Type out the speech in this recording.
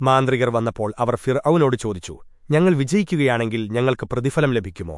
മാന്ത്രികർ വന്നപ്പോൾ അവർ ഫിർ ചോദിച്ചു ഞങ്ങൾ വിജയിക്കുകയാണെങ്കിൽ ഞങ്ങൾക്ക് പ്രതിഫലം ലഭിക്കുമോ?